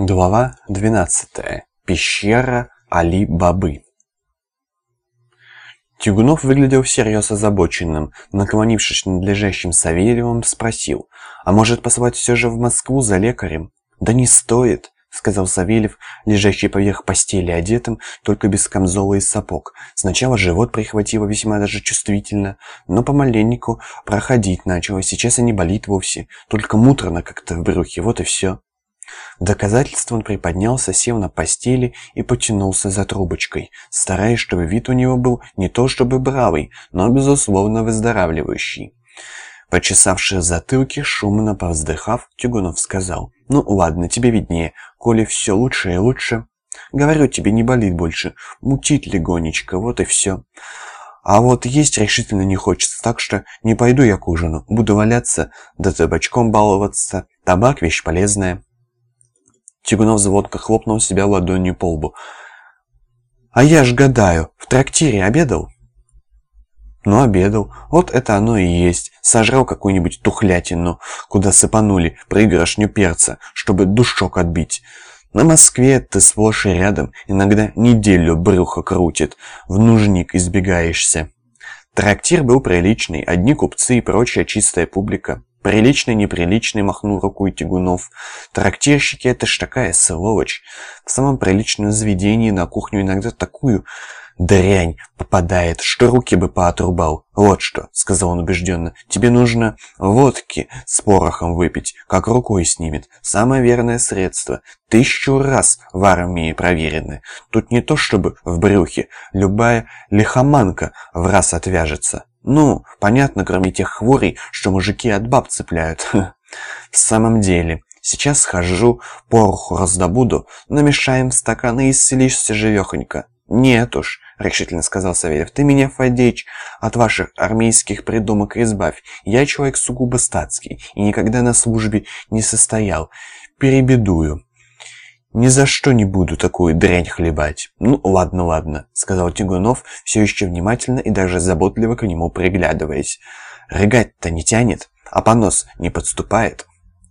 Глава 12. Пещера Али-Бабы. Тягунов выглядел всерьез озабоченным, наклонившись над лежащим Савельевым, спросил, «А может послать все же в Москву за лекарем?» «Да не стоит», — сказал Савельев, лежащий поверх постели одетым, только без камзола и сапог. Сначала живот прихватило весьма даже чувствительно, но помаленьку проходить начало, сейчас и не болит вовсе, только муторно как-то в брюхе, вот и все. В доказательство он приподнялся, сел на постели и потянулся за трубочкой, стараясь, чтобы вид у него был не то чтобы бравый, но, безусловно, выздоравливающий. Почесавший затылки, шумно повздыхав, Тюгунов сказал, «Ну ладно, тебе виднее, коли все лучше и лучше. Говорю тебе, не болит больше, мутит легонечко, вот и все. А вот есть решительно не хочется, так что не пойду я к ужину, буду валяться, да табачком баловаться, табак вещь полезная». Тягунов звонко хлопнул себя ладонью по лбу. «А я ж гадаю, в трактире обедал?» «Ну, обедал. Вот это оно и есть. Сожрал какую-нибудь тухлятину, куда сыпанули пригоршню перца, чтобы душок отбить. На Москве ты сплошь и рядом, иногда неделю брюхо крутит, в нужник избегаешься». Трактир был приличный, одни купцы и прочая чистая публика. Приличный, неприличный, махнул рукой Тягунов. Трактирщики — это ж такая сволочь. В самом приличном заведении на кухню иногда такую дрянь попадает, что руки бы поотрубал. Вот что, сказал он убежденно, тебе нужно водки с порохом выпить, как рукой снимет. Самое верное средство. Тысячу раз в армии проверены. Тут не то чтобы в брюхе, любая лихоманка в раз отвяжется. Ну, понятно, кроме тех хворей, что мужики от баб цепляют. В самом деле, сейчас схожу, пороху раздобуду, намешаем в стаканы и исцелишься живехонько. Нет уж, решительно сказал Савельев, ты меня, Фадеич, от ваших армейских придумок избавь. Я человек сугубо статский и никогда на службе не состоял. Перебедую. «Ни за что не буду такую дрянь хлебать». «Ну, ладно, ладно», — сказал Тигунов, все еще внимательно и даже заботливо к нему приглядываясь. «Рыгать-то не тянет, а понос не подступает».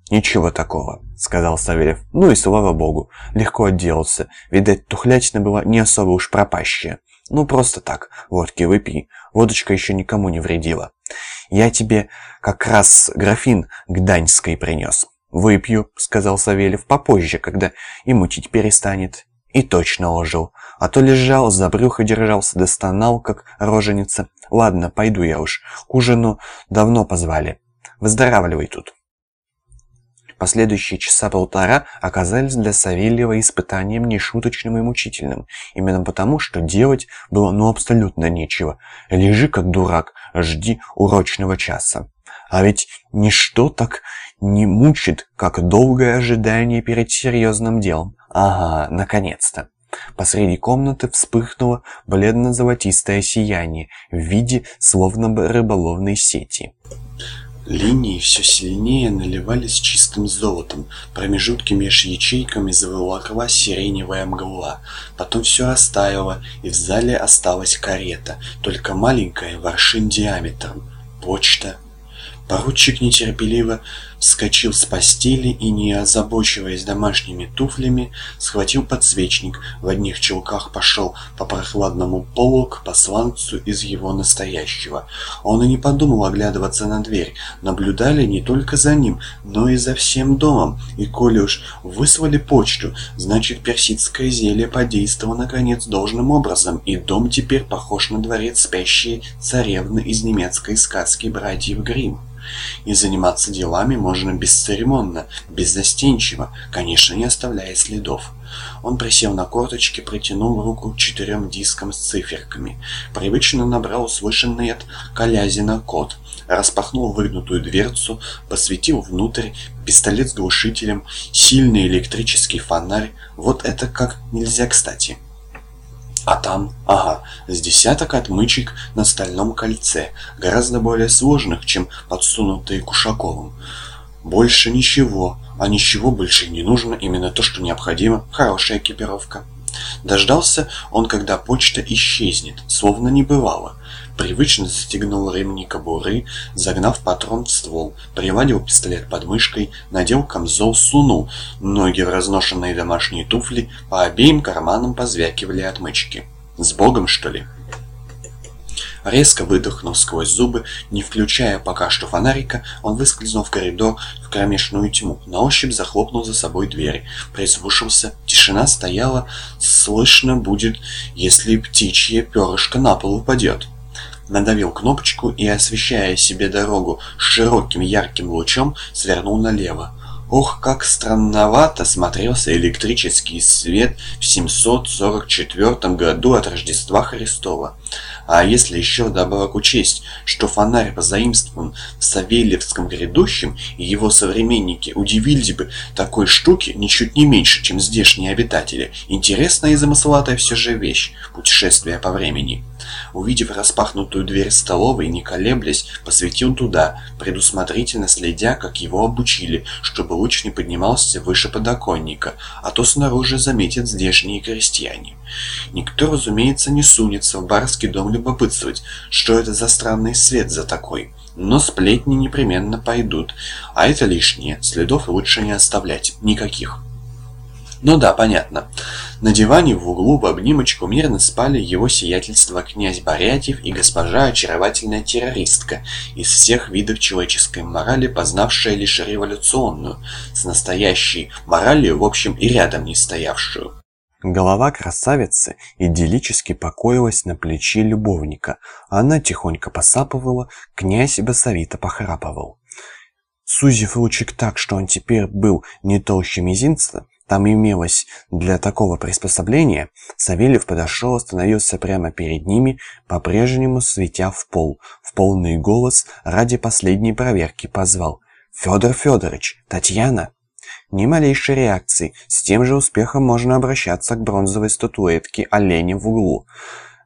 «Ничего такого», — сказал Савельев. «Ну и слава богу, легко отделался. Видать, тухлячина была не особо уж пропащая. Ну, просто так, водки выпей. Водочка еще никому не вредила. Я тебе как раз графин гданьской принес». «Выпью», — сказал Савельев, — «попозже, когда и мутить перестанет». И точно ожил. А то лежал, за брюхо держался, достонал, как роженица. «Ладно, пойду я уж. К ужину давно позвали. Выздоравливай тут». Последующие часа полтора оказались для Савельева испытанием нешуточным и мучительным. Именно потому, что делать было ну абсолютно нечего. Лежи как дурак, жди урочного часа. А ведь ничто так не мучит, как долгое ожидание перед серьезным делом. Ага, наконец-то. Посреди комнаты вспыхнуло бледно-золотистое сияние в виде словно бы рыболовной сети. Линии все сильнее наливались чистым золотом, промежутки меж ячейками заволокла сиреневая мгла. Потом все растаяло, и в зале осталась карета, только маленькая, воршин диаметром. Почта. Поручик нетерпеливо вскочил с постели и, не озабочиваясь домашними туфлями, схватил подсвечник, в одних чулках пошел по прохладному полу к посланцу из его настоящего. Он и не подумал оглядываться на дверь. Наблюдали не только за ним, но и за всем домом. И коли уж выслали почту, значит персидское зелье подействовало наконец должным образом, и дом теперь похож на дворец спящей царевны из немецкой сказки «Братьев Гримм». И заниматься делами можно бесцеремонно, беззастенчиво, конечно, не оставляя следов. Он присел на корточки, протянул руку четырем дискам с циферками. Привычно набрал услышанный от Колязина код. Распахнул выгнутую дверцу, посветил внутрь, пистолет с глушителем, сильный электрический фонарь. Вот это как нельзя кстати. А там, ага, с десяток отмычек на стальном кольце, гораздо более сложных, чем подсунутые Кушаковым. Больше ничего, а ничего больше не нужно, именно то, что необходимо, хорошая экипировка. Дождался он, когда почта исчезнет, словно не бывало. Привычно застегнул ремни кобуры, загнав патрон в ствол, приладил пистолет под мышкой, надел камзол, сунул ноги в разношенные домашние туфли, по обеим карманам позвякивали отмычки. «С Богом, что ли?» Резко выдохнув сквозь зубы, не включая пока что фонарика, он выскользнул в коридор в кромешную тьму, на ощупь захлопнул за собой дверь, прислушался, тишина стояла, слышно будет, если птичье перышко на пол упадет надавил кнопочку и, освещая себе дорогу широким ярким лучом, свернул налево. Ох, как странновато смотрелся электрический свет в 744 году от Рождества Христова. А если еще вдобавок учесть, что фонарь позаимствован в Савельевском грядущем, и его современники удивились бы такой штуке ничуть не меньше, чем здешние обитатели, интересная и замысловатая все же вещь – путешествие по времени. Увидев распахнутую дверь столовой, не колеблясь, посветил туда, предусмотрительно следя, как его обучили, чтобы луч не поднимался выше подоконника, а то снаружи заметят здешние крестьяне. Никто, разумеется, не сунется в барский дом любопытствовать, что это за странный свет за такой. Но сплетни непременно пойдут, а это лишнее, следов лучше не оставлять, никаких. Ну да, понятно. На диване в углу в обнимочку мирно спали его сиятельство князь Борятьев и госпожа очаровательная террористка, из всех видов человеческой морали, познавшая лишь революционную, с настоящей моралью, в общем, и рядом не стоявшую. Голова красавицы идиллически покоилась на плече любовника. Она тихонько посапывала, князь басовито похрапывал. Сузив лучик так, что он теперь был не толще мизинца, там имелось для такого приспособления, Савельев подошел, остановился прямо перед ними, по-прежнему светя в пол, в полный голос ради последней проверки позвал «Федор Федорович! Татьяна!» Ни малейшей реакции, с тем же успехом можно обращаться к бронзовой статуэтке оленя в углу.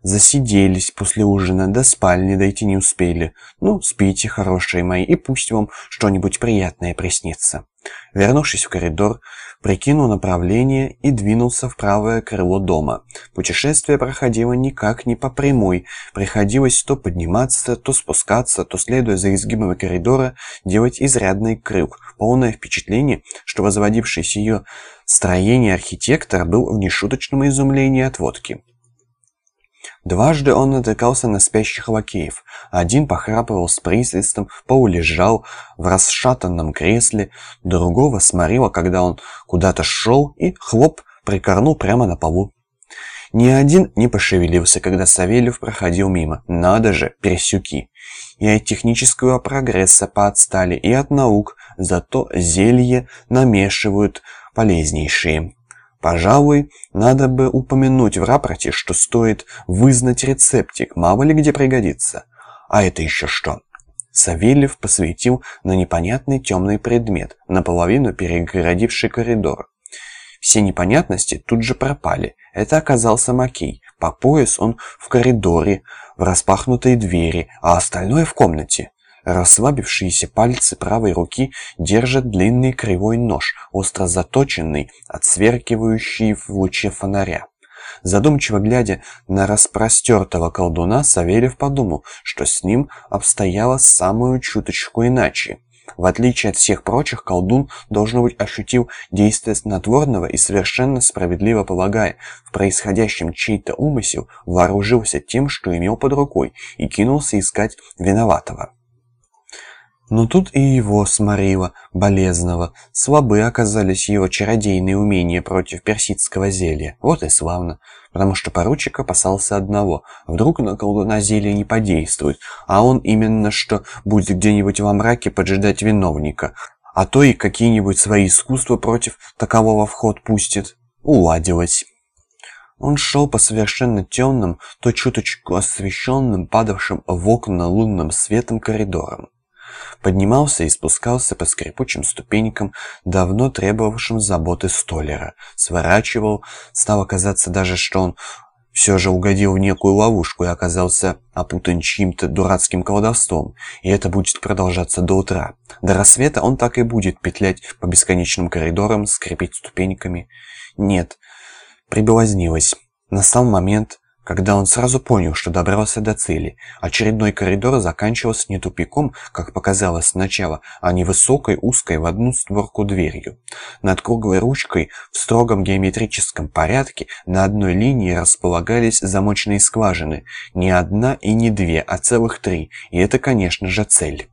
Засиделись после ужина, до спальни дойти не успели. Ну, спите, хорошие мои, и пусть вам что-нибудь приятное приснится. Вернувшись в коридор, прикинул направление и двинулся в правое крыло дома. Путешествие проходило никак не по прямой. Приходилось то подниматься, то спускаться, то, следуя за изгибами коридора, делать изрядный крюк. Полное впечатление, что возводившийся ее строение архитектор был в нешуточном изумлении от водки. Дважды он натыкался на спящих лакеев. Один похрапывал с присвистом, полулежал в расшатанном кресле, другого сморило, когда он куда-то шел и, хлоп, прикорнул прямо на полу. Ни один не пошевелился, когда Савельев проходил мимо. Надо же, пересюки. И от технического прогресса поотстали, и от наук, зато зелье намешивают полезнейшие. Пожалуй, надо бы упомянуть в рапорте, что стоит вызнать рецептик, мало ли где пригодится. А это еще что? Савельев посветил на непонятный темный предмет, наполовину перегородивший коридор. Все непонятности тут же пропали. Это оказался Макей. По пояс он в коридоре, в распахнутой двери, а остальное в комнате. Расслабившиеся пальцы правой руки держат длинный кривой нож, остро заточенный, отсверкивающий в луче фонаря. Задумчиво глядя на распростертого колдуна, Савельев подумал, что с ним обстояло самую чуточку иначе. В отличие от всех прочих, колдун, должно быть, ощутил действие снотворного и совершенно справедливо полагая в происходящем чей-то умысел, вооружился тем, что имел под рукой, и кинулся искать виноватого. Но тут и его сморило, болезного. Слабы оказались его чародейные умения против персидского зелья. Вот и славно. Потому что поручик опасался одного. Вдруг на колдуна зелье не подействует, а он именно что будет где-нибудь во мраке поджидать виновника. А то и какие-нибудь свои искусства против такового вход пустит. Уладилось. Он шел по совершенно темным, то чуточку освещенным, падавшим в окна лунным светом коридорам поднимался и спускался по скрипучим ступенькам, давно требовавшим заботы столяра, сворачивал, стало казаться даже, что он все же угодил в некую ловушку и оказался опутан чьим-то дурацким колдовством, и это будет продолжаться до утра. До рассвета он так и будет петлять по бесконечным коридорам, скрипеть ступеньками. Нет, прибелознилась. Настал момент, когда он сразу понял, что добрался до цели. Очередной коридор заканчивался не тупиком, как показалось сначала, а невысокой, узкой в одну створку дверью. Над круглой ручкой в строгом геометрическом порядке на одной линии располагались замочные скважины. Не одна и не две, а целых три. И это, конечно же, цель.